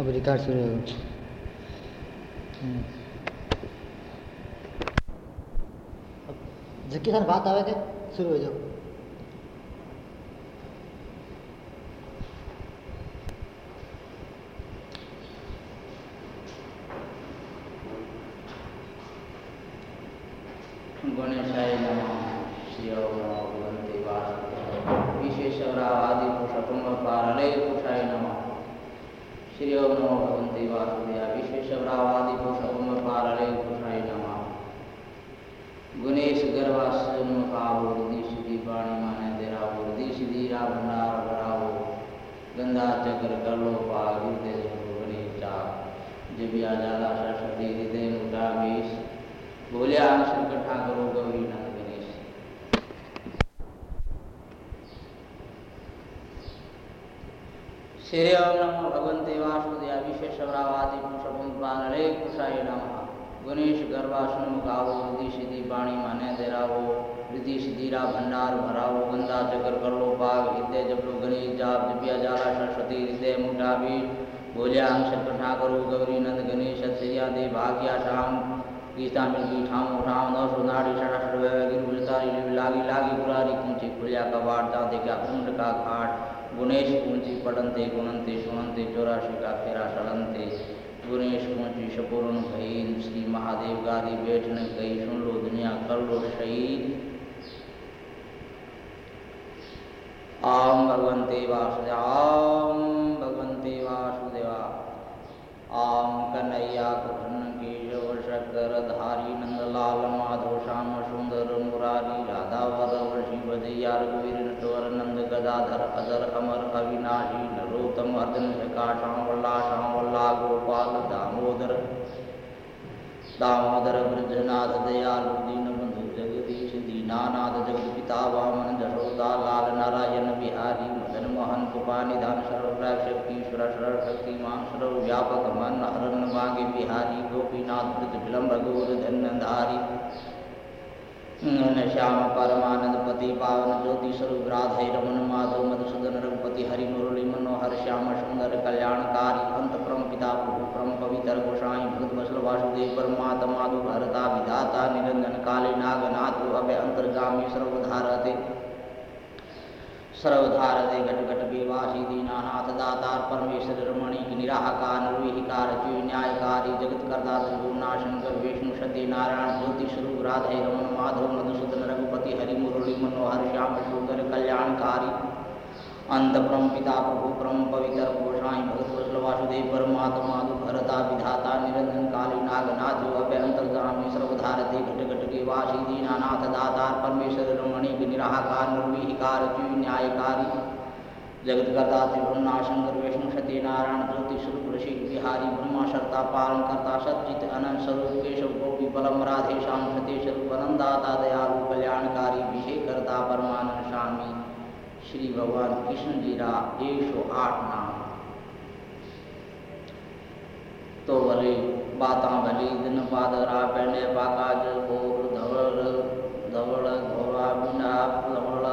अब रिकॉर्ड शुरू हो। जबकि सर बात आवे के शुरू हो जाओ गणेशाय नमः श्री ओम नमो भगवते वासुदेवाय विशेषवरावादि पुरुषकुम्भपारले पुरुषाय नमः श्री ओम नमो भगवते वासुदेवाय विशेषवरावादि पुरुषकुम्भपारले पुरुषाय नमः गुणेश गर्वासन कावो हृदय सिद्धि पाणी माने तेरा हृदय सिद्धि रा भंडार भरावो गंगा चक्र कलो पा हृदय गणेश चा जबिया जाला सरस्वती हृदय मुटा बीस बोलिया शंकर ठाकुर गौरी नंद गणेश श्री ओम नमो भगवते वासुदेव विशेषवरावादि पुरुषभुम प्राणले कुशाय नमः गणेश गर्भासन मुखावो रिद्धि सिद्धि बाणी माने देरावो रिद्धि सिद्धिरा भंडार भरावो गंदा चक्र कर लो पाग हृदय जब लो गणेश जाप जपिया जाला सरस्वती हृदय मुठा भी बोलिया शंकर ठाकुर गौरी नंद गणेश भाग्या शाम गीता मिलकी ठाम ठाम नौ सुनाड़ी सड़ा सड़वे गिर विलतारी लागी लागी बुरारी कुंची खुलिया कबाड़ ता देखा कुंड का घाट गुणेश कुंची पढ़नते गुणनते सुनते चौरासी का फेरा सड़नते गुणेश कुंची शपूर्ण भईन श्री महादेव, गादी बैठने गई सुन लो दुनिया कर लो शहीद। आम भगवन्ते वासुदेवा आम भगवन्ते वासुदेवा आम कन्हैया कृष्ण केशव शकर धारी नंदलाल माधव श्याम सुंदर मुरारी राधा वरव शिव जया नंद गदाधर अजर अमर अविनाशी नरोत्तम अर्जन झका श्याम वल्ला गोपाल दामोदर दामोदर ब्रजनाथ दयालु दीन बंधु जगदीश दीनानाथ जगत पिता वामन जशोदा लाल नारायण बिहारी मोहन कृपा निधान सर्व शक्ति ईश्वर शरण शक्ति मान सर्व व्यापक मन हरण मांगे बिहारी गोपीनाथ वृत विलम्ब गौर धन्यधारी श्याम परमानंद पति पावन ज्योति स्वरूप राधे रमन माधव मधुसूदन रघुपति हरि मुरली मनोहर श्याम सुंदर कल्याणकारी अंत परम पिता प्रभु परम पवित्र गोसाई भगत वसल वासुदेव परमात्मा भरता विधाता निरंजन काली नागनाथ अभय अंतर्गामी सर्वधारते सर्वधारते घट घट विवासी दीनानाथ दातार परमेश्वर रमणीक निराहकार निर्विहिकार न्यायकारी जगत करता त्रिभुवना शंकर, विष्णु, सत्य, नारायण, ज्योति स्वरूप, राधे रमन माधव, मधुसूदन, रघुपति, हरि मुरली मनोहर, श्याम, सुंदर, कल्याणकारी, अंत परम पिता, प्रभु परम पवित्र, गोसाई भगत वसल, वासुदेव, परमात्मा भरता विधाता, निरंजन, काली नागनाथ जो अभय अंतर्गामी सर्वधारते घट घट के वासी दीनानाथ दातार परमेश्वर रमणीक निराकार निर्विहिकार न्यायकारी जगत करता त्रिभुवना शंकर विष्णु सत्य नारायण ज्योति स्वरूप ऋषि बिहारी ब्रह्मा शर्ता पालन करता सचित अनंत स्वरूप केशव गोपी बलम राधे श्याम सत्य स्वरूप अनंदाता दयालु कल्याणकारी विषय करता परमानंद स्वामी। श्री भगवान कृष्ण जी रा एक सौ आठ नाम। तो भले बाता भली दिन पादरा पहने पाकाज गोर धवल धवल घोड़ा बिना धवल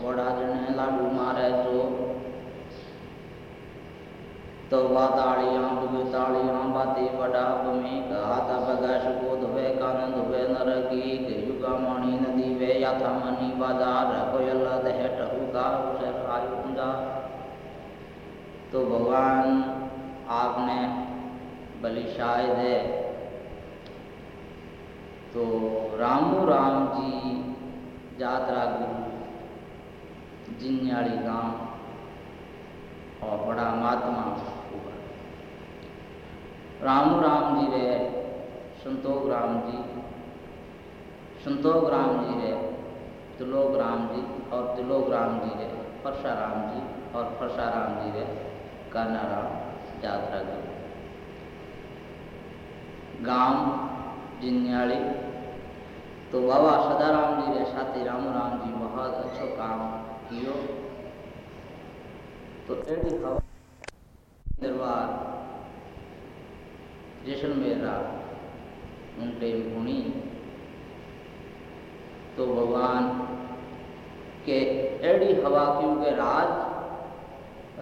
घोड़ा जने लाडू मारे जो तो बाताड़ियाँ बुगे ताड़ियाँ बाते बड़ा बमे हाथ बगैश को धुवे कान धुवे नर की युगा मणि नदी वे याथा मनी बाज़ार कोयल दह टहुका उसे आयुंजा तो भगवान आपने बलि शायद है तो रामू राम जी यात्रा गुरु जिन्याड़ी गाँव और बड़ा महात्मा। रामू राम जी रे संतोष राम जी। संतोष राम जी रे तिलोक राम जी और तिलोक राम जी रे परशाराम जी और परशाराम जी रे काना राम यात्रा गुरु गाँव जिन्याड़ी तो बाबा सदाराम जी रे साथी राम राम जी बहुत अच्छो काम कियो। तो एडी दरबार जैसलमेर उनटे गुणी तो भगवान के एडी हवा क्योंकि राज,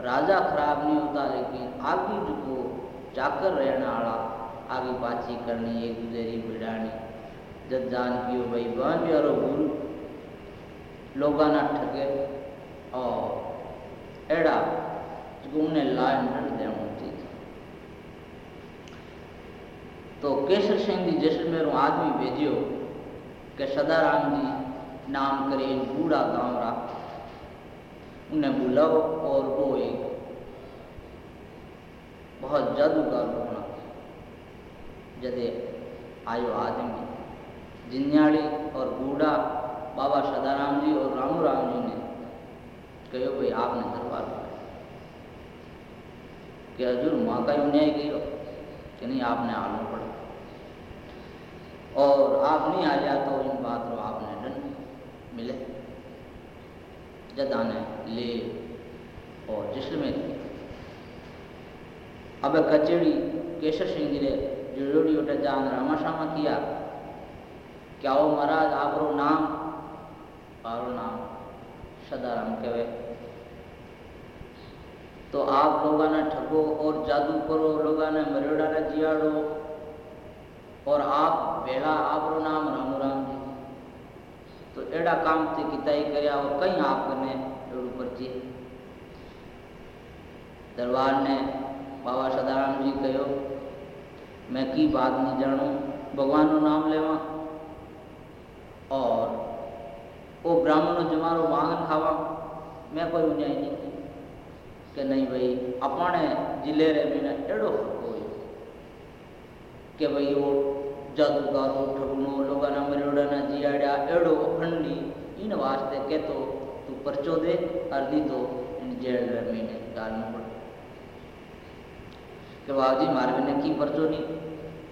राजा खराब नहीं होता, लेकिन आगे जो चाकर रहने वाला, आगे पाची करनी, एक दूसरे की भिड़ानी जब जान पियो भाई बन भी और गुरु, लोग ना ठगे, और एड़ा जो उन्हें लाइन दंड देना तो सिंह जी, जैसलमेर आदमी भेजियो के सदाराम जी नाम करे बूढ़ा गाँव रहा उन्हें बुलाओ और वो एक बहुत जादूगर होना जदे आयो आदमी, जिन्याड़ी और बूढ़ा बाबा सदाराम जी और रामू राम जी ने कहो भाई, आपने दरबार कि हजूर, माँ का न्याय कहो कि नहीं, आपने आना पड़ा। और आप नहीं आ जाए तो इन बात रो आपने दंड मिले। जदाने ले, और जिसमें अब कचेड़ी केशर सिंह जी ने जोड़ी उठे जान रामा शामा किया। क्या वो महाराज आप रो नाम? आरो नाम सदाराम कहे। तो आप लोगों ने ठगो और जादू करो लोगों ने मरियोड़ा ने जियाड़ो। और आप वेला आप रो नाम राम राम जी तो एड़ा काम थे किताई करया और कहीं आपने एड़ू पर्ची दरबार ने बाबा सदाराम जी कहो मैं की बात नहीं जानू, भगवान नो नाम लेवा। और वो ब्राह्मण जमारो मांगन खावा, मैं कोई उन्याय नहीं कि नहीं कि वो जादूगारो ठगनो लोगाना मरियोड़ा जियाड़ा एड़ो अखंडी इन वास्ते के तो तू परचो दे अर्दी तो इन जेल रे महीने डालना पड़ कि बाबूजी मारे ने की परचो नहीं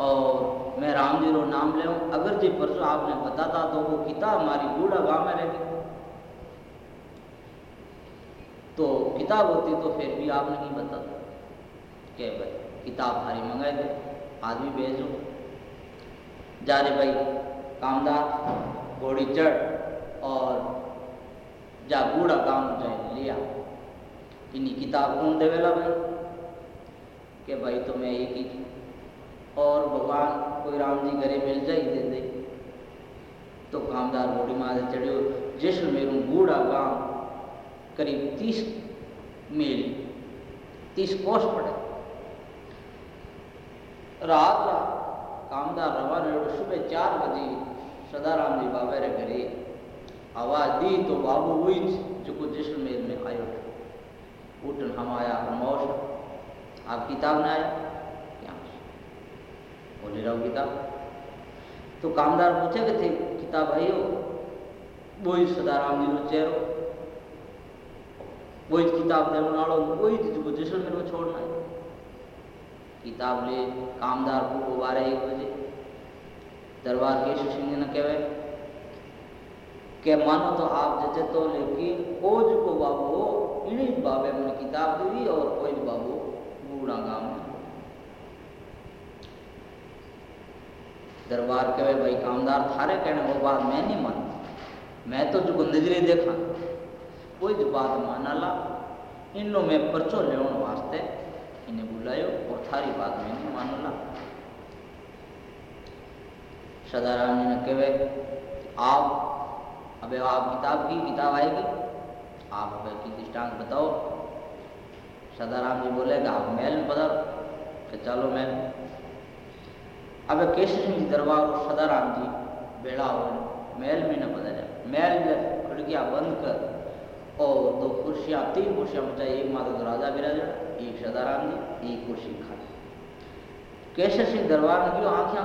और मैं राम जी रो नाम ले अगर जी परचो आपने बताता तो वो किताब हमारी बूढ़ा गाँव में रहेगी तो किताब होती तो फिर भी आपने नहीं बताता क्या भाई किताब हमारी मंगाई दो आदमी भेजो। जा रे भाई, कामदार, घोड़ी चढ़ और जा बूढ़ा काम जाए लिया इन्हीं किताब कौन देवेला भाई, के भाई तो मैं एक ही और भगवान कोई राम जी घरे मिल जाए, दे दे। तो कामदार घोड़ी मारे चढ़ियो जैसे मेरू बूढ़ा गाँव करीब तीस मील, तीस कोस पड़े। रात कामदार रवाना सुबह चार बजे सदाराम जी बाबे रे घरे आवाज़ दी तो बाबू हुई जो कुछ जैसलमेर में आयो उठन हम आया मौस आप किताब ना आए? क्या? बोले रहो किताब। तो कामदार पूछे कि थे, किताब आई हो वो सदाराम जी नो चेहरो। वो किताब देने वालों वही जो जैसलमेर में छोड़ना है किताब ले, कामदार को बारह एक बजे। दरबार के सिंह ने कहे, के मानो तो आप जचे तो लेकिन कोज को बाबू, इन्हीं बाबे में किताब दी और कोई बाबू बूढ़ा गाँव में दरबार कहे, भाई कामदार, थारे कहने वो बात मैं नहीं मानता। मैं तो जो नजरे देखा। कोई बात मानाला इनो में परचो लेने वास्ते बुलायो और थारी बात में नहीं मानला सदाराम जी ने कहे आप अबे आप किताब की, किताब आएगी। आप अबे की दृष्टांत बताओ। सदाराम जी बोलेगा आप महल में पधारो। कि चलो महल अब केशव सिंह दरबार सदाराम जी बेड़ा हो महल में न पधारा। महल में खिड़कियाँ बंद कर और दो कुर्सियाँ, तीन कुर्सियाँ बचाई। एक माता तो राजा विराजा एक सदाराम जी एक कुर्सी खाली केशव सिंह दरबार में क्यों आँखें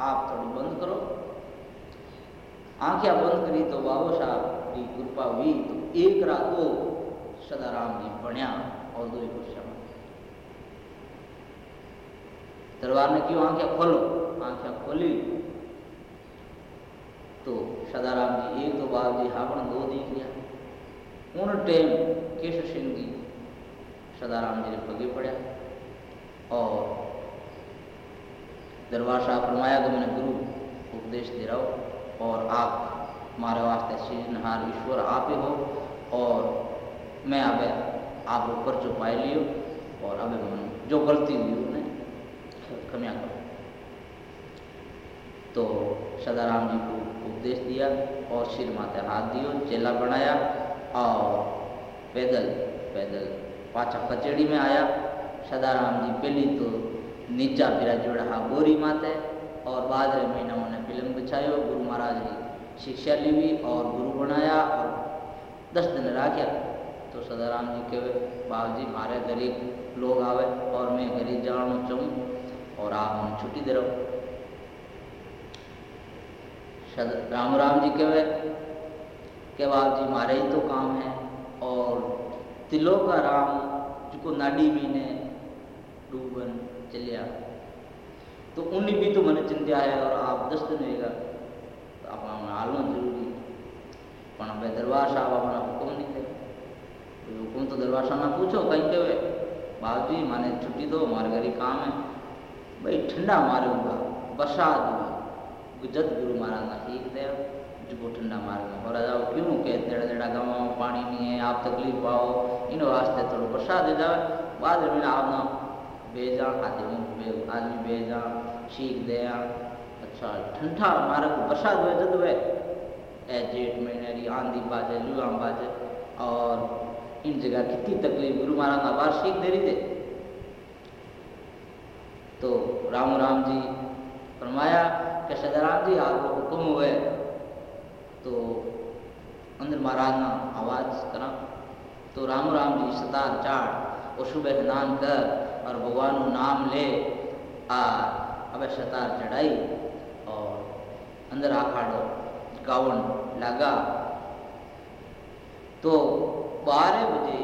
आप थोड़ी बंद करो? आँखें बंद करी तो बाबू साहब, की कृपा हुई तो एक रात दो सदाराम जी बढ़िया और दो को कुर्सियाँ दरबार ने क्यों आँखें खोलो? आँखें खोली। तो सदाराम जी एक तो बाबू जी हावण दो दिख गया उन टाइम केशव सिंह जी सदाराम जी ने पगे पड़ा और दरबार साहब फरमाया कि मैंने गुरु, उपदेश दे रहा हो और आप हमारे वास्ते सीजनहार ईश्वर आप ही हो और मैं अब आप ऊपर जो पाए लियो और अब मन जो गलती हुई उन्हें क्षम्या करो। तो सदाराम जी को उपदेश दिया और सिर माथे हाथ दियो, चेला बनाया और पैदल पैदल पाचा कचेड़ी में आया सदाराम जी पहली तो नीचा फिरा जोड़ा बोरी माथे और बाद में महीना उन्हें फ़िल्म बिछायो गुरु महाराज की शिक्षा ली हुई और गुरु बनाया और दस दिन राख्या तो सदाराम जी के बाबू जी मारे गरीब लोग आवे और मैं गरीब जाना चाहूँ और आप हम छुट्टी दे रहो राम राम जी के के बाबू जी मारे ही तो काम है और तिलोका राम जो नाडी ने डूबन चलिया। तो उन भी तो मन चिंतिया है और आप दस दिन होगा तो आप आलो ज़रूरी पर दरबार साहब अपना हुक्म नहीं दे तो हुक्म तो दरबार साहब ना पूछो, कहीं के बाद भी जी माने छुट्टी दो, हमारे घर काम है। भाई ठंडा मारूँगा बरसात हुआ। गुजत गुरु महाराज ना सीख दिया। जो ठंडा मारे और जाओ क्यों के तेड़ा तेड़ा गाँव में पानी नहीं है आप तकलीफ़ पाओ इन वास्ते थोड़ा बरसात दे बाद में आप ना भेजा आदमी आदमी भेजा सीख दे अच्छा ठंडा मारे को बरसात हुए जद हुए ए जेठ महीने री आंधी बाजे लुआम बाजे और इन जगह कितनी तकलीफ़ गुरु महाराज ना बार सीख दे रही थे तो राम राम जी फरमाया कि सदाराम जी आपको हुक्म हुए तो अंदर महाराज ना आवाज़ करा। तो राम राम जी सतार चाट और सुबह स्नान कर, और भगवान नाम ले, आ, अब सतार चढ़ाई, और अंदर आखाड़ो, गावन लगा। तो बारह बजे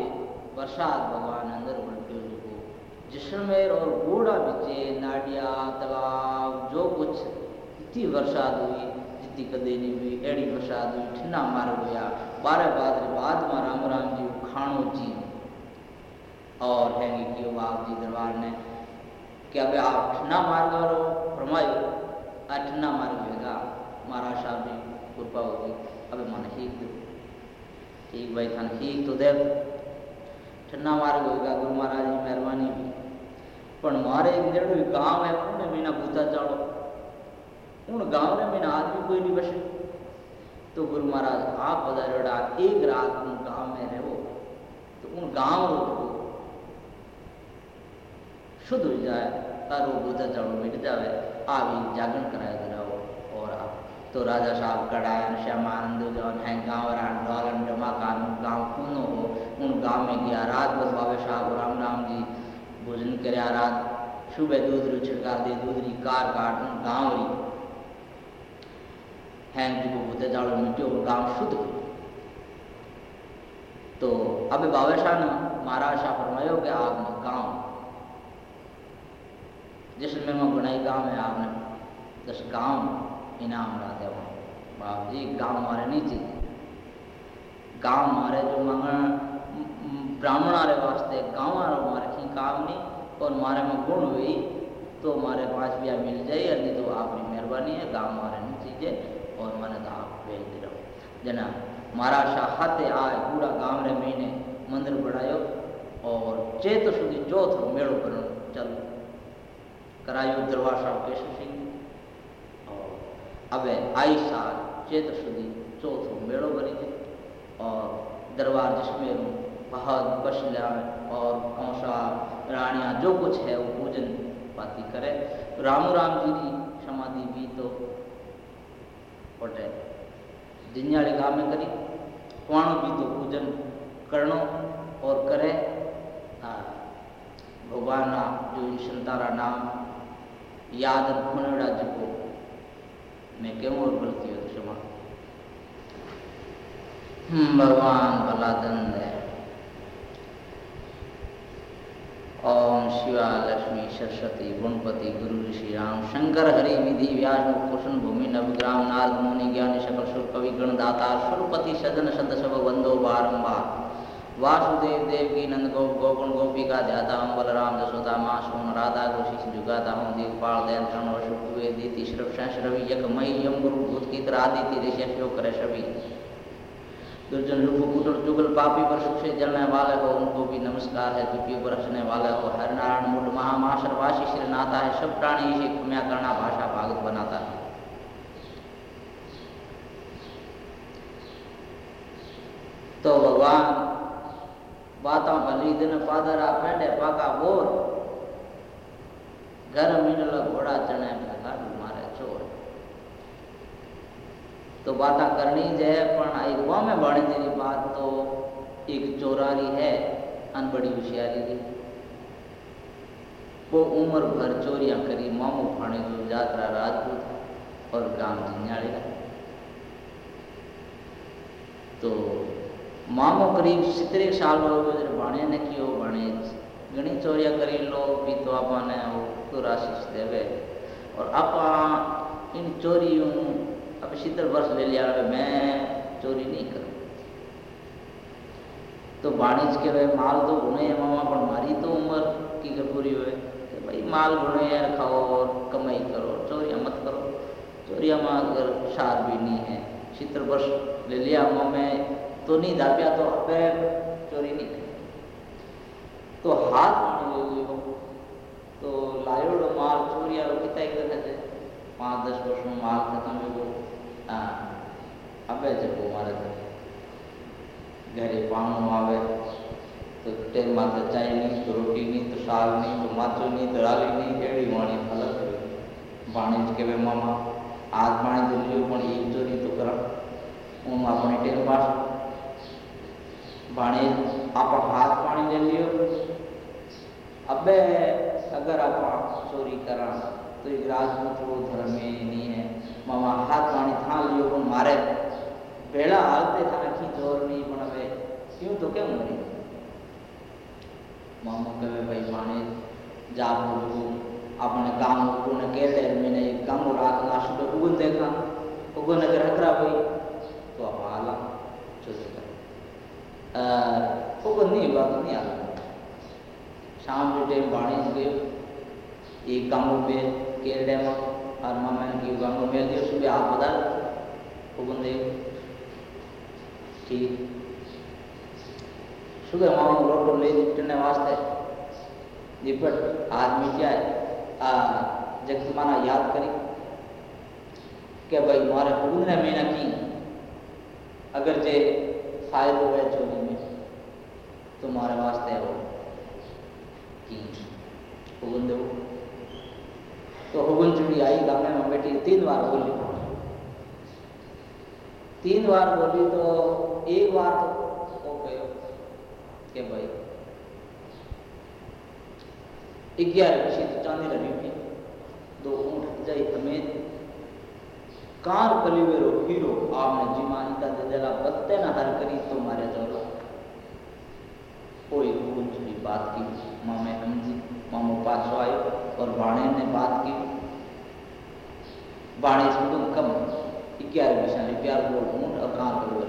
बरसात भगवान अंदर उल्टे को जिसमें और बूढ़ा बिचे, नाडिया, तालाब, जो कुछ इतनी बरसात हुई स्थिति कदेनी हुई अड़ी प्रसाद हुई ठिना मार हुआ बारह बाद बाद में राम राम जी खाणो जी। और हैंगे कि आप जी दरबार ने कि अब आप ठिना मार्ग रो? फरमायो अठना मार्ग होगा महाराज साहब जी, कृपा होगी। अब मन ही दो। ठीक भाई थान हीक तो देव ठन्ना मार्ग होगा गुरु महाराज जी मेहरबानी भी पर मारे एक जड़ो काम है, उन्हें बिना पूछा चाड़ो उन गाँव में मीना आदमी कोई नहीं बसे। तो गुरु महाराज, आप पधारेड़ा एक रात उन गाँव में रहो तो उन गाँव को शुद्ध हो जाए, तारो बूता चाड़ो मिट जाए आ भी जागरण कराया तो राजा साहब कड़ायन, श्यामानंद जौन है, गाँव रान, डोलन डमाकान गाँव पूनो हो, उन गाँव में गया, रात बस बाबे साहब राम राम जी भोजन करे, रात सुबह दूध रू छिड़का दे दूध री कार काट, उन गाँव री जी को भूते जाड़ो मिट्टी और गाँव शुद्ध हो तो अब बाबे शाह ने महाराज शाह फरमायो कि आपने गाँव जिसमें मैं बनाई गाँव है आपने दस गाँव इनाम राधे बाप जी गाँव मारे नहीं चाहिए गाँव मारे जो मंगण ब्राह्मण आ आरे वास्ते गाँव आरो मारे की काम नहीं, और मारे में गुण हुई तो मारे पाँच रुपया मिल जाए नहीं तो आपकी मेहरबानी है, गाँव मारे नहीं चाहिए और मैंने आप भेज दे रहो। जना, मारा शाहते आए, पूरा गाँव रे महीने मंदिर बढ़ायो और चेत सुधी चौथ मेड़ो करण चलो। करायो दरबार साहब केशव सिंह હવે आई साल चैत्र सुधी चौथो मेड़ो भरी थे और दरबार जिसमें बहुत बशला और कौशा रानियाँ जो कुछ है वो पूजन पाती करे। रामू राम जी की समाधि भी तो पटे जिन्याड़े गाँव में करी पुराणों भी तो पूजन करणो और करे भगवान जो संतारा नाम याद खुणड़ा जो मैं क्यों और गलती हो क्षमा भगवान भला दंड है ओम शिवा लक्ष्मी सरस्वती गुणपति गुरु ऋषि राम, शंकर हरि विधि व्यास कुशन भूमि नवग्राम नारद मुनि ज्ञानी सकल सुर कवि गणदाता, सुरपति सदन सद सब बंदो बारंबार। वासुदेव देव की नंद गोप गोकुण गोपिका ध्याता हूँ बलराम, जसोदा माँ सोन राधा घोषित जुगाता हूँ दीपाल दैन तरण शुक्वे दीति, श्रव रवि यक मई, यम, गुरु, भूत की आदिति ऋषि करे, सभी। दुर्जन रूप कुटर जुगल पापी पर सुख से जलने वाले हो, उनको भी नमस्कार है, दुखी पर हंसने वाले हो। हर नारायण मुठ महामाशर वाशी श्री नाता है, सब प्राणी इसे क्षम्या करना भाषा भागत बनाता है। तो भगवान बाता भली दिन पादरा, पेंडे पाका बोर, घर मिनल घोड़ा चढ़े में मारे चोर तो बात करनी जे पण एक में बाणी तेरी बात तो एक चोरारी है, अन बड़ी होशियारी की वो उम्र भर चोरियाँ करी, मामू फाने जो यात्रा राजपूत और काम झंझाड़े तो मामो करीब सितरे साल वालों जो बाणे ने कियो, बाणे घनी चोरिया करी, लो भी तो आपने वो तो आशीष देवे। और आप इन चोरियों अब शीतल वर्ष ले लिया मैं चोरी नहीं करूँ। तो वाणिज्य के भाई माल तो गुणे मामा, पर मारी तो उम्र की पूरी हुए तो भाई माल गुणे यार खाओ और कमाई करो, चोरिया मत करो। चोरिया में अगर सार भी नहीं है। शीतल वर्ष ले लिया माँ में तो नहीं दापिया तो अब चोरी नहीं तो हाथ पानी ले लियो तो लायोड़ो माल चोरिया कितना एक पाँच दस वर्ष में माल खत्म हो આપે છે બહુ મારે ઘરે પાણું આવે તો ટેરમાં તો ચાય નહીં તો રોટી નહીં તો શાક નહીં તો માથું નહીં તો રાલી નહીં એડી વાણી અલગ વાણી જ કહેવાય મામા હાથ પાણી તો લ્યો પણ એક ચોરી તો કરા હું આપણે ટેર પાસ भाणे आप हाथ पानी ले लियो अबे अगर आप चोरी करा तो एक राजपूत वो धर्म में नहीं है मामा हाथ वाणी था මම අහත්වානි තහලියෝ කොන් මරේ වෙලා ආල්තේ තනකි දෝරණී මොනවේ? क्यों तो क्या मरे मामा कहे भाई माने जाप लोगों अपने काम को न कहते मैंने एक काम और आग ना शुद्ध उगन देखा उगन अगर हकरा भाई तो आप आला चलते कर उगन नहीं बात नहीं आला शाम के टाइम बाणी गए एक काम पे केल डैमा armament you want to wear, there should be Apadar, Pugundev. See? Sugar मामू लोटो ले निपटने वास्ते निपट आदमी क्या है जगतमाना याद करी कि भाई मारे पंद्रह महीना की अगर जे फायद हो गया चोरी में तुम्हारे वास्ते हो कि उगन देवो तो हुगुल चुड़ी आई गामे में बैठी, तीन बार बोली। तीन बार बोली तो एक बार तो वो कहो के भाई जिमानी का दजला बत्ते न हर करी तो जोला कोई बात की मामे हमजी मामो पाछो आयो और बाणे ने बात की। बाणे सुगम कम ग्यारह विषय ग्यारह बोल, ऊँट और कान करोवर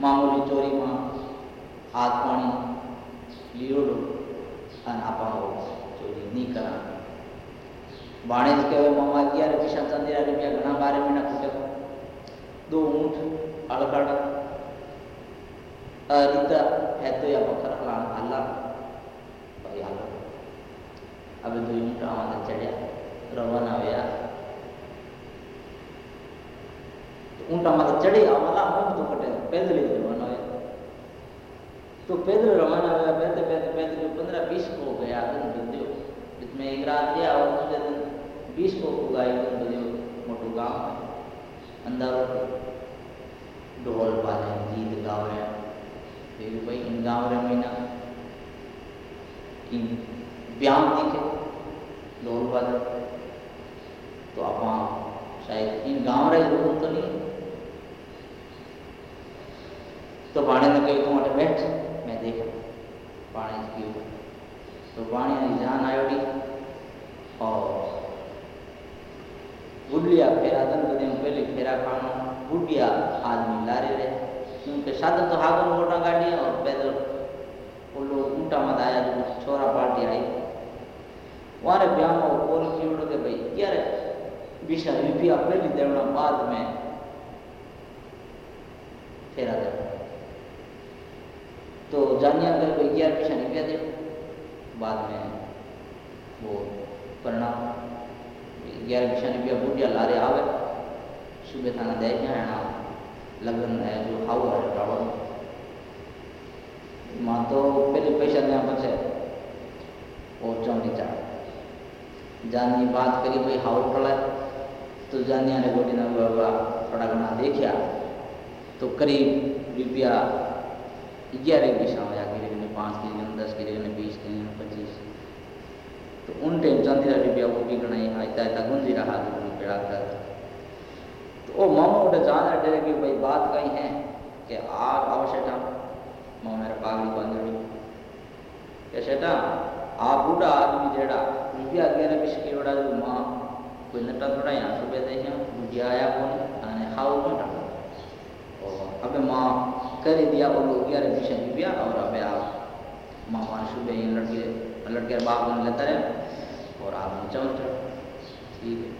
मामूली चोरी माँ, हाथ पानी लियोडो अन आपा हो, चोरी नहीं करा। बाणे के वे मामा ग्यारह विषय चंदिरा, रुपया, घना बारह महीना कुटे दो ऊँट, अड़कड़ रीता है तो या पत्थर हलान हल्ला भाई हल्ला अब दो यूनिट आवाज़ चढ़िया रवाना हुआ तो ऊंटा मतलब चढ़ी आवाला हम तो कटे पैदल ही रवाना हुआ तो पैदल रवाना हुआ पैदल पैदल पैदल पंद्रह बीस को गया दिन बंदियो इसमें एक रात गया और दूसरे दिन बीस को उगाई दिन बंदियो मोटू गाँव अंदर ढोल बाजे गीत गावे फिर भाई गाँव रमीना की व्याम दिखे, लोल बाद तो आप शायद इन गाँव रहे लोग तो नहीं तो बाणे ने कहू, तू अटे बैठ मैं देख। बाणे की ओर। तो बाणे ने जान आयोडी और बुढ़िया फेरा दन बदे पहले फेरा खाना, बुढ़िया आदमी लारे रहे। क्योंकि साधन तो हागन मोटा गाड़ी और पैदल वो ऊंटा मत आया जो छोरा पार्टी आई। वारे ब्याह में कोल की उड़ के भाई क्या रे विषय रुपया पहली देना बाद में फेरा जानिया कर कोई ग्यारह पैसा नहीं पिया दे। बाद में वो परिणाम ग्यारह पैसा नहीं पिया बूढ़िया लारे आवे, सुबह थाना दे है ना लगन है, जो हाउ है टावर माँ तो पहले पैसा दिया पछे और चौंकी चार जानी बात करी, भाई हाउ टला तो जानिया ने गोटी ना बाबा थोड़ा घना देखा तो करीब रुपया ग्यारह पैसा हो जाके लेकिन पाँच के लेकिन दस के लेकिन बीस के लेकिन पच्चीस तो उन टाइम चांदी रुपया वो भी गणाई आयता आयता गुंजी रहा जो पेड़ा कर। तो मामा उठे जाना डरे कि भाई बात कहीं है कि आग आओ शेठा माँ मेरे पागल बंदड़ी के शेठा आ बूढ़ा आदमी जेड़ा रुपया अगेरा बिस्की वड़ा जो माँ, कोई नटा थोड़ा यहाँ सुबह दे बुढ़िया आया कौन, आने खाओ कौन था अबे माँ कर दिया वो लोग यार मिशन रुपया और अबे आप माँ माँ सुबह ये लड़के लड़के बाप बन लेता रहे, और आप चौंक ठीक है।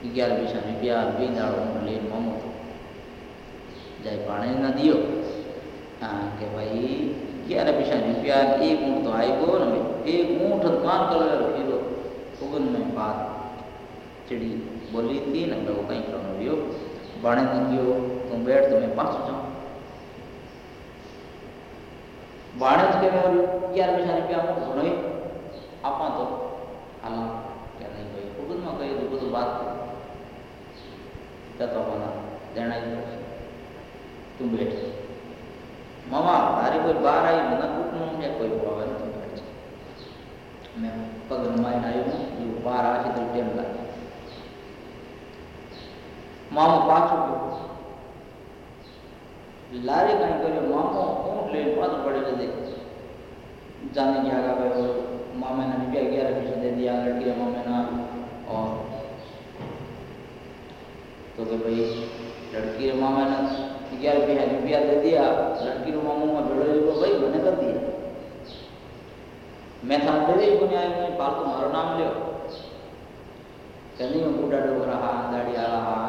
અગિયારમી શનિ બે બે દાડોનું લઈને મમો જાય પાણી ના દિયો હા કે ભાઈ અગિયાર પૈસાની પ્યાર એક ઊંટ તો આવ્યો ને એક ઊંટ કાન કલર ફીરો ઉગન મેં બાદ ચડી બોલી હતી ને મેં કંઈ કરવાનો ગયો ભાણે ન ગયો હું બેઠ તો મેં પાછો જાઉં ભાણે જ કે મેં અગિયાર પૈસાની પ્યાર હું ભણોય આપા તો હાલ કે નહીં ભાઈ ઉગનમાં કહ્યું બધું વાત कहता बोला देना ही पड़ेगा। तुम बैठ बैठिए मामा तारी कोई बाहर आई ना नहीं है कोई प्रॉब्लम तुम बैठ जाए मैं पग रमाइन हूँ, ये बाहर के तो टेम लगा मामा पास हो गयो। लारे कहीं करे मामा कौन ले पास पड़े तो दे जाने की आगा पे मामे ने भी ग्यारह रखी थी दिया, लड़की मामे ना और तो कि भाई, लड़की ने मामा ने ग्यारह पैसा रुपया दे दिया, लड़की ने मामू में भेड़ो जो भाई मैंने कर दिया। मैं था दे दी को न्याय पालतू मारो नाम लियो। कहनी बूढ़ा डोगरा हाँ दाढ़ी आला हाँ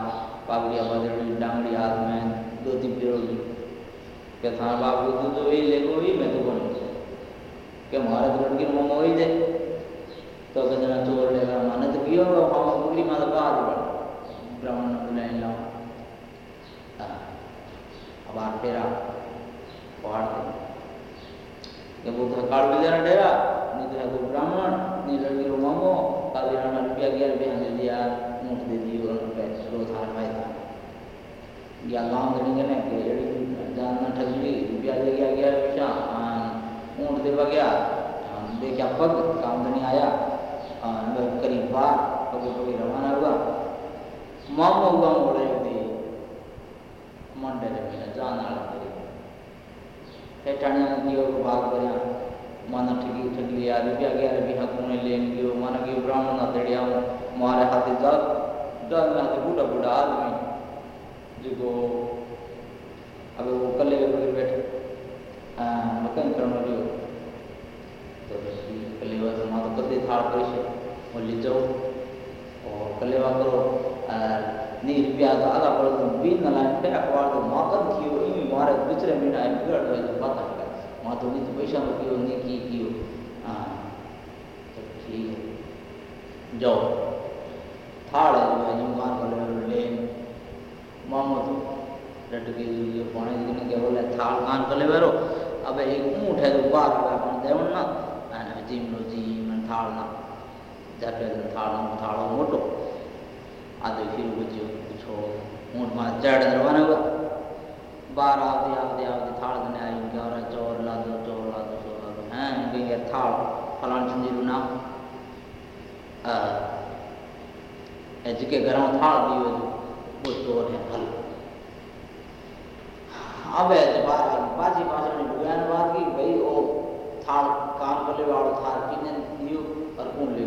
पागड़िया बदड़ी डांगड़ी हाथ में, धोती पिरोगी। के था बाप को तू तो वही लेको वही मैं तो कौन के मारे तो लड़की मामा वही दे। तो कहते ना चोर लेगा माने तो कियो मामा बुगली माता बाहर बढ़ ब्राह्मण ने बुलाए लाओ हमार फेरा पहाड़ के वो तो काल बिलेरा डेरा नी तो है ब्राह्मण नी लड़की रो मामो। काल बिलेरा रुपया ग्यारह रुपया दे दिया, नोट दे दियो रुपये रोज हार भाई था। या गाँव के निकले के एड़ी जान ना ठग ली, रुपया ले गया ग्यारह रुपया हाँ, ऊँट देवा गया। हाँ, देखा पग, काम तो धनी आया। हाँ, करीब बार पग पग रवाना हुआ। मामो गाँव बोले दी मंडे ने मेरा जान आला ठेठाणिया दियो भाग करया माना ठगी ठगी या रुपया गया रुपया कोने लेन गयो माना गयो ब्राह्मण ना तेड़िया मारे हाथे जा डर में हाथे बूढ़ा बूढ़ा आदमी जो अब वो कल्ले पे बैठे मकन करनो जो तो कल्ले वा माँ तो कदे थाल करे और ले जाओ और कल्ले वा करो ನೀವು ರಿಪಿಯಾದ ಅಲ್ಲ ಬಳದು ಬೀನ್ನಲ್ಲ ಅಕ್ಕವಾಡದು ಮಾತನ್ನು ಕಿಯೋ ಈ ಮಾರ ಬಿಚ್ರೆ ಮೀನ ಬಿಡೋದು ಇದು ಬತ್ತಾಗ ಮಾತು ನಿಂತು ಪೈಸಾ ಕಿಯೋ ನೀ ಕಿ ಕಿಯೋ ಜೋ થાળે ભાઈ માર કરે લેન મોહમ્મદ રટ કે જે પાણી દીને કે બોલે થાળ કાન કરે વેરો અબે એક ઊંઠ હે તો બાર પણ દેવણ ના અને જીમ નો જીમ થાળ ના જાતે થાળ નો થાળો મોટો ಅದಕ್ಕೆ ಇರುಗುಜ್ಜು ಕುಚೋ ಮೂರು ಮಾಸ ಜಡ ದರ್ವಾನಗ ಬಾರ ಆವದಿ ಆವದಿ ಆವದಿ ಥಾಳದ ನ್ಯಾಯ ಹಿಂಗೆ ಅವರ ಜೋರ್ಲಾದು ಜೋರ್ಲಾದು ಜೋರ್ಲಾದು ಹಾಂ ಹಿಂಗೆ ಥಾಳ ಫಲಾಣ ಚಂದಿರು ನಾವು जिके घर थाल दी वो वो चोर है भल अब जबार बाजी बाजी ने बयान बात की भाई ओ थाल काम कर ले वालो थाल किने दियो पर कौन ले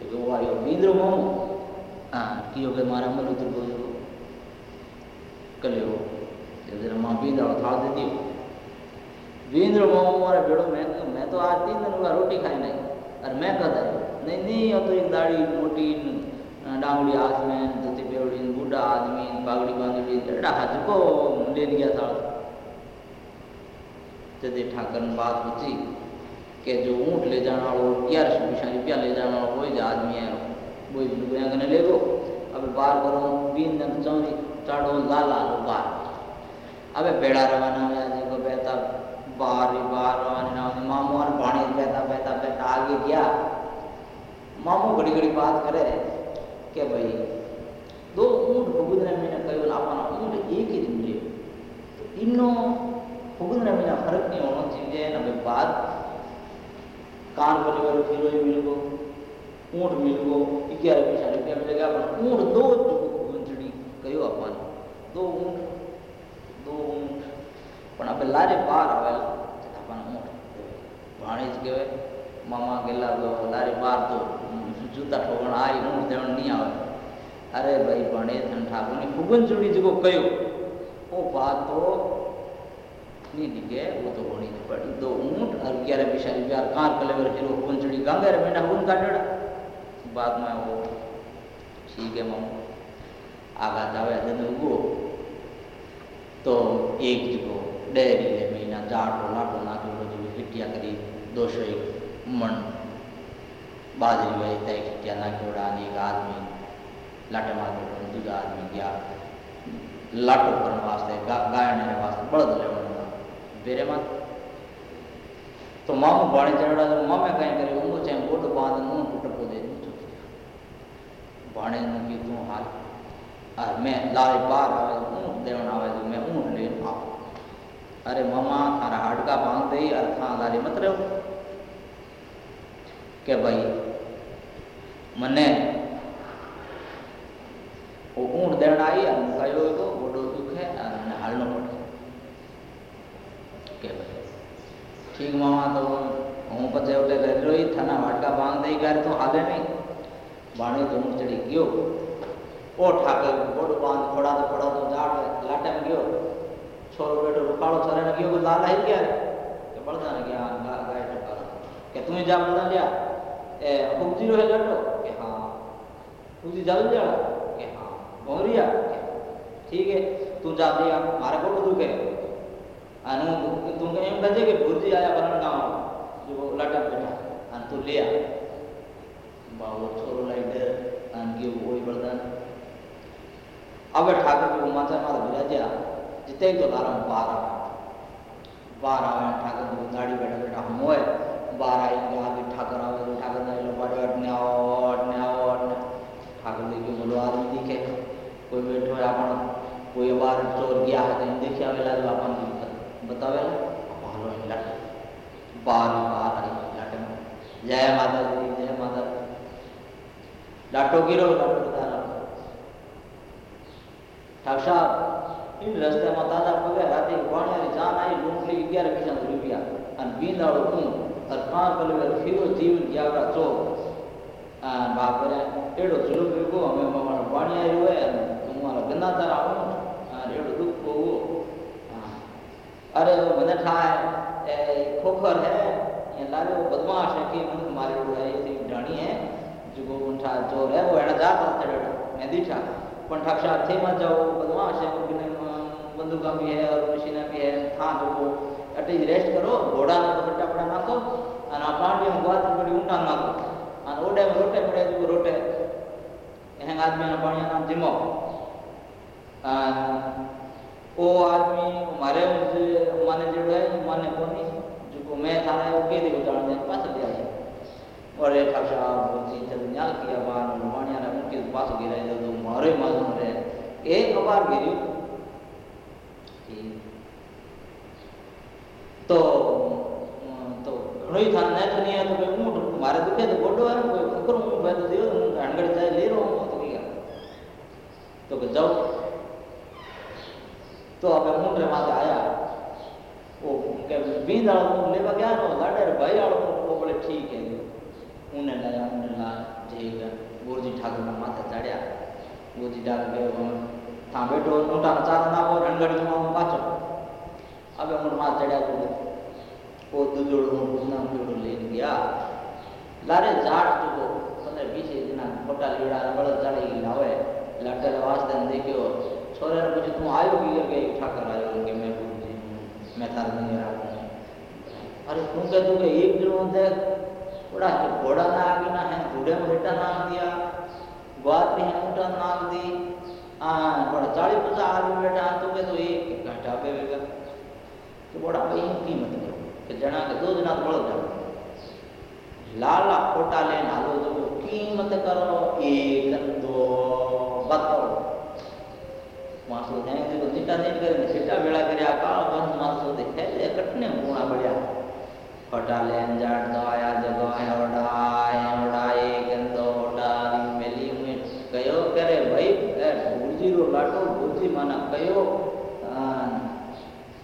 तो वो आयो बींद्र मोह ඊයෝගේ මාරම්ම ලුතුරු බෝධෝ කළයෝ इधर माँ बींद उठा देती हूँ। बींद्र मामा मारे बेड़ो, मैं तो- मैं तो आज तीन दिन का रोटी खाई नहीं। और मैं कहता नहीं नहीं अब तो एक दाढ़ी मोटी डांगड़ी, आसमैन धोती बेवड़ी बूढ़ा आदमी पागड़ी बांधड़ी एडा हाथ को ले लिया था जदे तो ठाकर ने बात पूछी कि जो ऊँट ले जाना हो ग्यारह सौ रुपया ले जाना हो कोई आदमी है। બોજ લુગડાને લેવો હવે બાર કરો બીન ને ચોની ચાડો લાલા બાર હવે ભેડા રવાના આજે કો બેતા બાર બાર રવાના મામો અને ભાણી બેતા બેતા બેતા આગે ગયા મામો ઘડી ઘડી વાત કરે કે ભાઈ દો ઊંટ ભગુદરામીને કહ્યું આપવાનો ઊંટ એક જ મળ્યો એમનો ભગુદરામીના ફરક નહીં હોવો જોઈએ અને વાત કાન પર ફેરો એ મેળવ્યો ऊँट मिल गो ग्यारह पैसा रुपया मिलेगा अपन ऊँट दो ઊંચડી કયો આપવાનું દો ઊંટ દો ઊંટ પણ આપણે લારે પાર આવેલા આપણને ઊંટ ભાણેજ કહેવાય મામા ગયેલા તો લારે પાર તો જૂતા ઠોકણ આવી ઊંટ દેવણ નહીં આવે અરે ભાઈ ભાણેજ અને ઠાકોરની ફુગન જોડી જગો કયો वो बात तो नहीं दिखे वो तो होनी नहीं पड़ी दो ऊँट और ग्यारह पैसा रुपया कार कलेवर फिर पंचड़ी गांगे रे बेटा हुन काटड़ा बाद में वो ठीक है मम आगा जावे दिन उगो तो एक जो डेरी ले महीना जाटो लाटो नाखो जो हिटिया करी दो सौ एक मन बाजरी वही तय हिटिया नाखोड़ा एक आदमी लाटे मार दूजा आदमी गया लाटो करने वास्ते गा, गायने वास्ते बड़द लेवन बेरे मत तो मामू बाणी चढ़ा तो मामे कहीं ભાણે મૂક્યું તું હાલ અરે મેં લાલ બાર આવે તો ઊંટ દેવણ આવે તો મેં ઊંટ લઈને આવું. અરે મામા, તારા હાડકા ભાંગ દઈ અરે ખાં લારી મત રહેવું કે ભાઈ, મને ઊંટ દેણ આવી અને ગયો તો ઓડો દુખે અને મને હાલનો પડે કે ભાઈ, ઠીક મામા, તો હું પછી એવું લઈ રહ્યો થાના વાટકા ભાંગ દઈ ગયા તો હાલે નહીં. बाणी तो मुचड़ी गयो। ओ ठाके बोड बाँध खोड़ा तो खोड़ा तो जाट लाटम गयो। छोरो बेटो रुपाड़ो सरे ने गयो लाल आई गया? के बड़दा ने गया गाय तो का के जा बड़ा लिया ए हुजी रो है के हाँ। हुजी जा जा के हाँ। भोरिया? हाँ। ठीक है, तू जा दे मारे को दू के तू के बजे के भुर्जी आया बरन गाँव, जो लाटम बेटा तू ले आ। our thorough like that and give all Vardhan. Our Thakur Guru Mata Mata Viraja, the take को गाड़ी बैठा बैठा हम होए बाहर आए यहाँ भी ठाकर आवे तो ठाकर ने लो बड़े अटने आओ अटने आओ अटने ठाकर देखिए बोलो आदमी दिखे कोई बैठो है अपन कोई बार चोर गया है तो कहीं देखे आवेला तो अपन बतावेला भालो हिला बार बार हिला जय माता दी। लाटो गिरो लाटो तारा ठाक साहब इन रस्ते में ताजा पगे राते वाणियारी जान आई लूंटली 11 पैसा रुपया अन बींदाड़ो ऊं और कां पलवे फिरो जीवन ग्यावरा चो अन बाप रे एड़ो जुलुम को हमें मामा वाणियारी हुए तुम्हारा गंदा तारा ऊं अन एड़ो दुख को वो अरे वो મને થાય એ ખોખર है ये लागे वो बदमाश है कि मन मारे हुआ है ये ढाणी है जो वो उठा चोर है वो एड़ा जात होता है मैं दीठा पण ठाकशा थे मत जाओ बदमाश है बिना बंदूका भी है और मशीना भी है था जो वो अटे रेस्ट करो घोड़ा ना तो फटा पड़ा नाखो અને આ પાણી હું વાત પડી ઊંડા નાખો અને ઓડે રોટે પડે જો રોટે એહંગ આદમી ના પાણી નામ જીમો ओ आदमी मारे मुझे माने जोड़ो है माने कोनी जो मैं थाने वो के दे जान दे पास दिया है और एक खासा बोलती जब न्याल किया बान मानिया ने उनके पास गिरा है तो मारे मालूम रे एक बार गिरी तो तो घणो ही थाने नहीं थनी है तो भाई ऊंट मारे दुखे तो बोडो है कोई फकर ऊंट भाई तो दियो हंगड़ जाए ले रो तो क्या तो जाओ तो अब मुंडे माथे आया वो કે બીંદ વાળો લેવા ગયા નો લાડે ભાઈ વાળો वो बोले ठीक है उन्हें लाया उन्हें ला ಈಗ ಮೂರು ದಿಟ್ಟು ಹಾಕೊಂಡು ಮಾತಾಡ್ತಾಡ್ಯ ಮೂರು ದಿಟ್ಟು ಹಾಕೊಂಡು ತಾ ಬೇಟು ನೂಟಾನ ಚಾರ ನಾವು ಹೆಣ್ಣು ಗಡಿಗೆ ನಾವು ಬಾಚೋ ಅವೆ ಅವ್ನು ಮಾತಾಡಿ ಹಾಕೊಂಡು ಓದು ಜೋಡು ನಾನು ಜೋಡಲ್ಲಿ ಏನಿದೆಯಾ ಲಾರೆ ಜಾಡ್ ತಗೋ ಅಂದರೆ ಬೀಚ್ ದಿನ ಹೋಟಲ್ ಗಿಡ ಬಳದ ಜಾಡ ಇಲ್ಲ ಅವೇ लड़का लवास दन देखियो छोरे ने पूछे तुम आयो की करके इकट्ठा कर आयो उनके मैं पूछी मैं थारा नहीं रहा अरे तुम कह तू एक दिन होता है උඩට ගොඩනාගෙන හැ උඩම හිටනාන්දියා ගාත්‍රි හැමුටන්නාන්දි ආ ගොඩ ජාලි පුසාරු වෙටා තුබේ તો એક ઘાટા બે વેગા તો બડા ભાઈ કિંમત ને કે જણા કે દો જણા મળો જાવ લાલા કોટા લે નાલો તો કિંમત કરો એક દો બતાવો માસો જાય તો દીટા દીટ કરીને છેટા વેળા કર્યા કાળ બંધ માસો દેખાય એકટને પૂણા પડ્યા हटाले अंजाट दवाया जगवाया उड़ाए उड़ाए गंदो उड़ारी मेली में कयो करे भाई भुर्जी रो लाटो भुर्जी माना कयो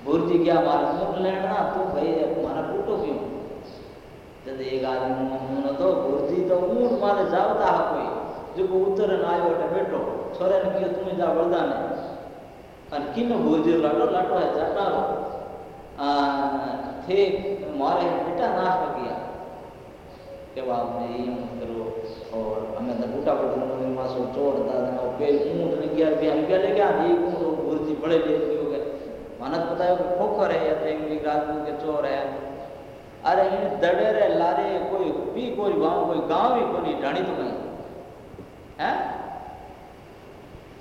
भुर्जी क्या मारा मुख लेना तू भाई मारा कूटो क्यों जद एक आदमी मुँह न तो भुर्जी तो ऊँट मारे जावता हा कोई जो उतर आयो बेटो छोरे ने कियो तुम्हें जा वरदान है और किन भुर्जी लाटो लाटो है जाटा थे मारे बेटा नाश हो गया। के बाद में ये करो और हमें तो बूटा को बूटा में मासो चोर था ना पे ऊँट ने गया भी हम क्या ले गया ये ऊँट गुरुजी बड़े ले गए। मानत बतायो कि खोखर है, या तो इंग्लिश राजपूत के चोर है। अरे इन दड़े रे लारे, कोई भी कोई गाँव कोई गाँव ही कोई ढाणी तो नहीं है?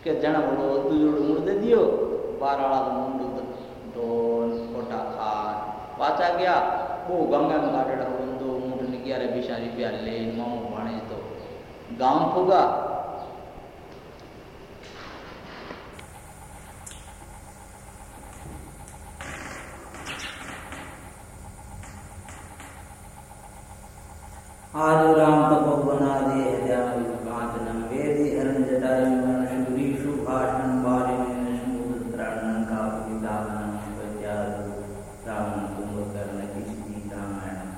के जण बड़ो दुजुड़ मुड़ दे दियो? बाराड़ा तो मुंडू ढोल भाणे तो गाँव कांचन वेदी हरण जटायु मन शूरी सुभाषण बालिन समुद्र त्राणन का विदान विद्याल रावण कुंभकर्ण किसी रामायण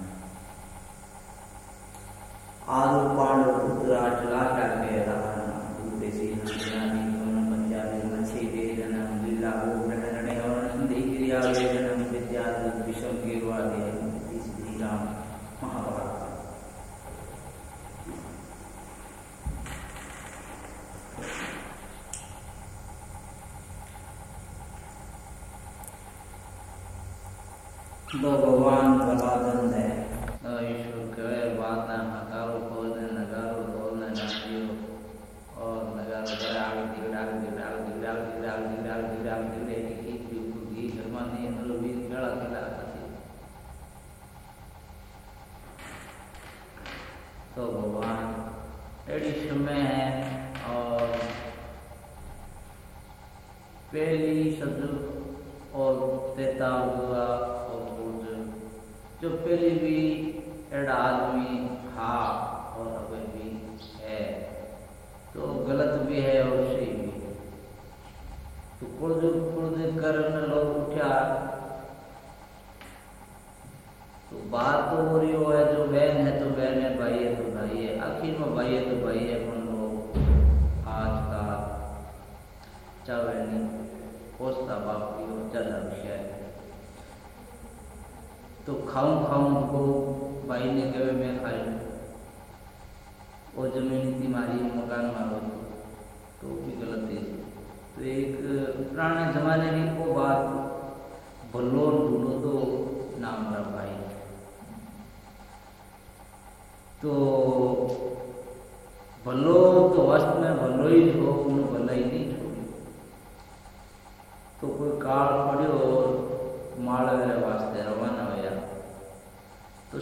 आदि पांडव पुत्र आचला के रावण दूते से हंसनानी कौन पंजाबी मछी वेदनम लीला वो ग्रहण और संधि क्रिया वेदनम विद्याल विषम के वादे श्री राम महाभारत भगवान प्रभातन है ईश्वर कहे बात है नकारो खोल दे नगारो खोल दे नाचियो और नगारो करे आगे दिख आगे दिख आगे दिख आगे दिख आगे दिख आगे दिख आगे दिख रहे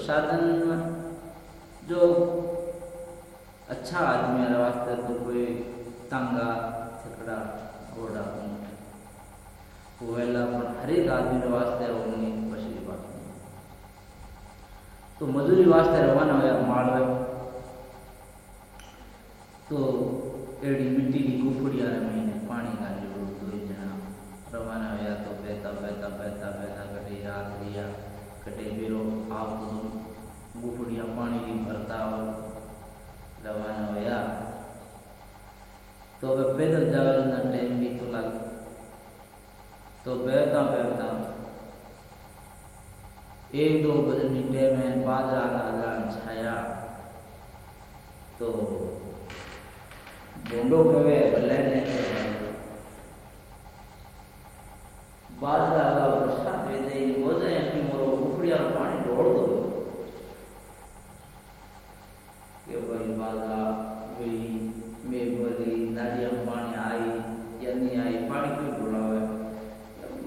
साधन जो अच्छा आदमी है वास्ते तो कोई तांगा छकड़ा घोड़ा वेला पर हर एक आदमी वास्ते उन्हें पछली बात तो मजूरी वास्ते रवाना होया रहे तो एड़ी मिट्टी की कुफड़िया महीने पानी का ज़रूर दो जना। रवाना होया तो बहता बहता बहता बहता कटी, रात रिया कटे बेरो आप गुफड़िया पानी की भरता हो, रवाना होया। तो वे पैदल जावे ना टाइम भी तो लग। तो बैठता बैठता, एक दो बजे निकले में बाजरा का आजान छाया। तो ढूंढो के वे बल्ले ने बाजरा का वर्षा भेजे ही हो ಕುಡಿಯಲು ಮಾಡಿಟ್ಟು ಹೊಡೆದು ಎಬ್ಬಲಿ ಬಾಲ ಬಿಳಿ ಮೇಬಲಿ ನದಿಯ ಪಾಣಿ ಆಯಿ ಎಣ್ಣೆ ಆಯಿ ಪಾಣಿ ಕುಡಿಕೊಳ್ಳವೆ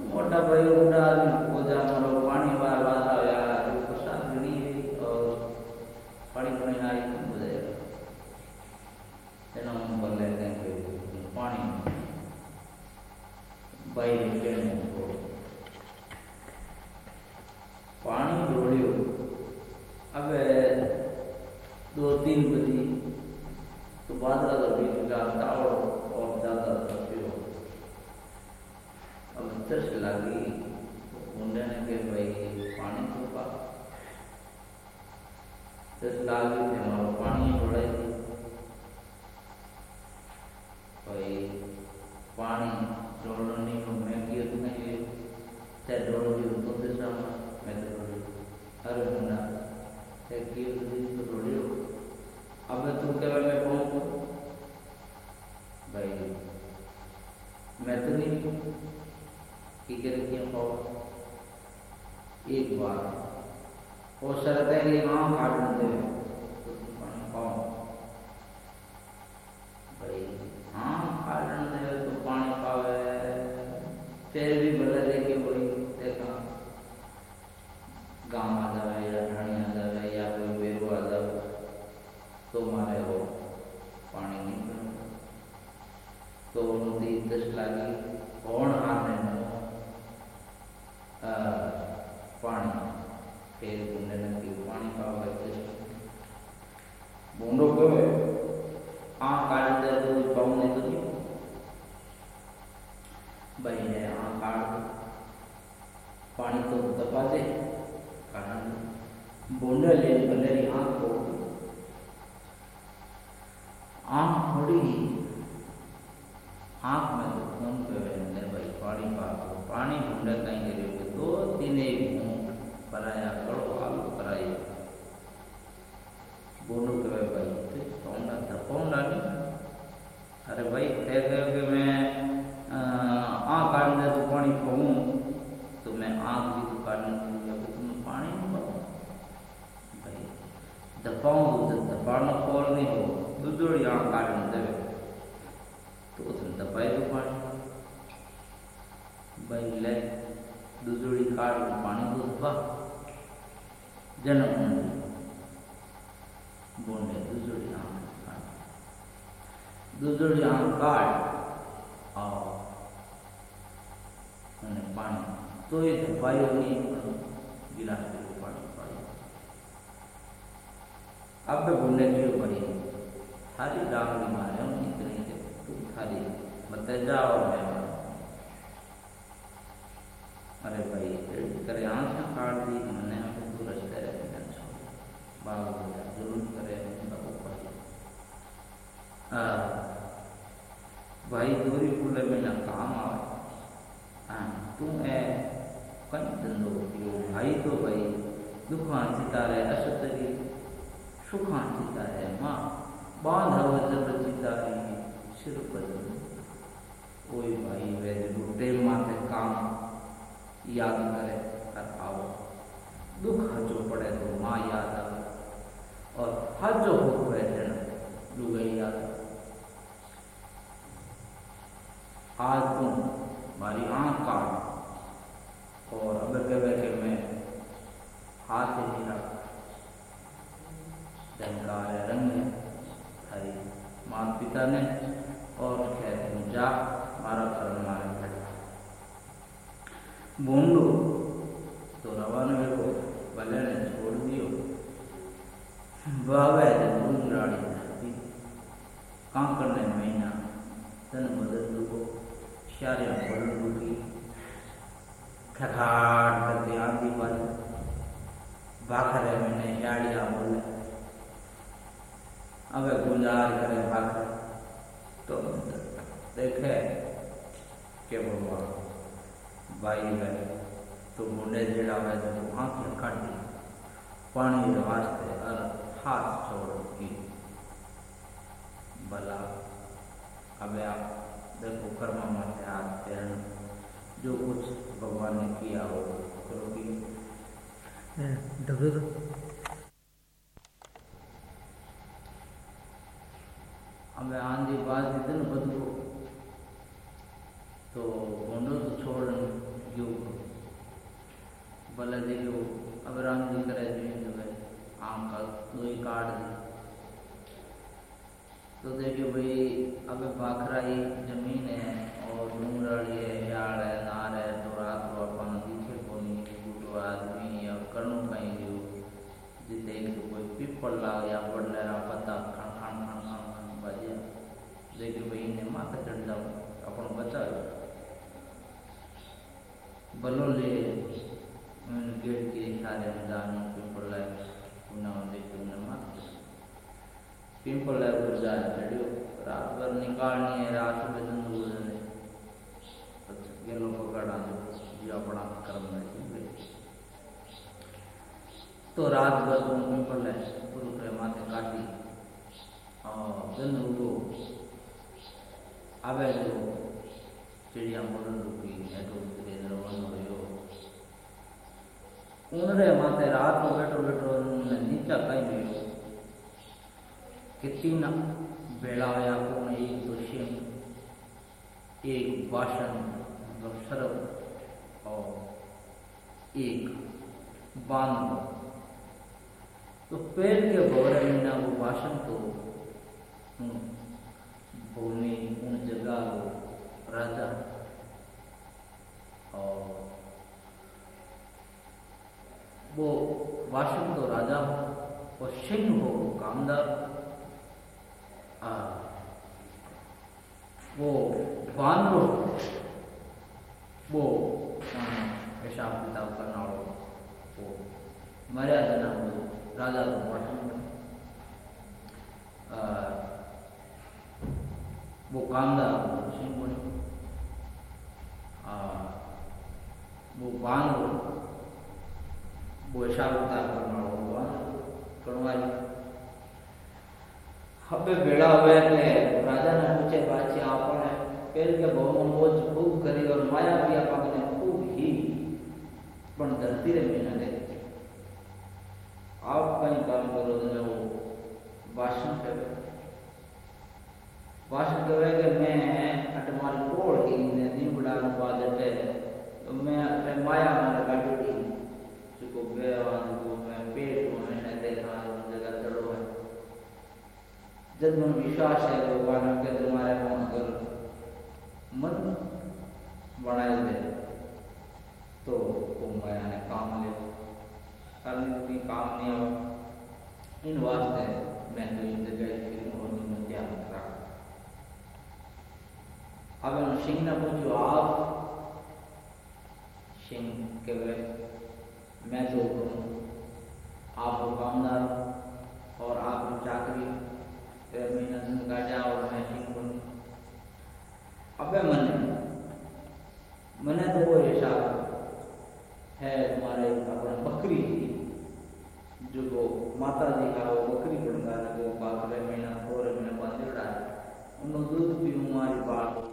મોટા ભાઈ ઉડા ઓજા મારો પાણી વાળા વાળા આવ્યા પ્રસાદ ગણી પાણી પાણી આવી બધા એના નંબર લઈને પાણી ભાઈ God. Gracias. तेजा जाओ मेवा अरे भाई करे आँखें काट दी हमने हमको सूरज करे बाबा बोला जुलूम करे भाई दूरी फूल में ना काम आवे तू ए कई धंधो यो भाई तो भाई दुखान सितारे अशतरी सुखान सितारे माँ बाँध हवा जब सितारे सिर पर भाखरे मैंने याड़िया बोले। अब गुजार करे भाखरे तो देखे के बाबा भाई गए तो मुंडे जेड़ा है तो आँखें काटी पानी वास्ते और हाथ छोड़ की। भला, अब आप देखो कर्म माते हाथ पैर जो कुछ भगवान ने किया हो, करो कि डबे तो अब आंधी बाज दिन बदलो तो भोंडो तो छोड़ गयो भले देखो अब राम जी करे जो है आम का दो ही काट दी तो देखियो भाई, अब बाखरा ही ज़मीन है और डूंगराड़ी है याड़ है नार है तो रात को अपन दिखे कोनी बूटो आदमी या करणो कहीं जो जिते कोई पीपल ला या पड़ ले रहा पत्ता खान खान खान खान खान बजे देखियो भाई इन्हें माथा चढ़ जाओ अपन बचाओ बलो ले गेट के इशारे में जानो पीपल ला पुनः उन्हें माथा पिंपल है वो जाए चढ़ियो रात भर निकालनी है रात में धंधु ने गेलो पकड़ा दो जी अपना कर्म है तो रात भर तुम पिंपल है गुरु के माथे काटी और धंधु आवे जो चिड़िया मोरन रुकी तो रवन होयो उनरे माथे रात को बैठो बैठो उन्होंने नीचा कहीं भी कितनी न बेड़ाया कोण एक दृश्य एक भाषण मतलब एक बाँध। तो पेड़ के भोरे में ना वो भाषण तो भूमि, उन जगह वो राजा और वो भाषण तो राजा हो और सिंह हो कामदार। वो बानरो वो हिसाब किताब करना हो, वो मर्यादा ना हो, राजा को पठन वो कामदा सिंह बने वो बानरो वो हिसाब किताब करना हो बानरो करवाई હવે ભેળા હવે એટલે રાજાને પૂછે પાછી આપણે પેલ કે બહુ મોજ ખૂબ કરી और माया भी आपने खूब ही પણ ધરતી રે મેં દે आप कहीं काम करो तो वो भाषण करे करे कि मैं अटमारी कोड़ की ने नीबड़ा बाद अटे तो मैं अटे माया में काटूड़ी जिको बेवान को मैं पेट में ने देखा जगह चढ़ो है। जब मन विश्वास है भगवान के तुम्हारे मन कर मन बनाए दे तो वो माया ने काम ले। काम नहीं हो इन वास्ते मैं तो इन जगह फ़िल्म होने में ध्यान रखा अब उन सिंह ने पूछो आप सिंह के वे मैं तो आप कामदार और आप चाकरी महीना दिन काटा और मैं सिंह बन अबे मने मने तो वो हिसाब है तुम्हारे अपना बकरी जो वो माता जी का वो बकरी बनता है वो बारह महीना, और महीना बाँध रहा उन्होंने दूध भी हमारी बात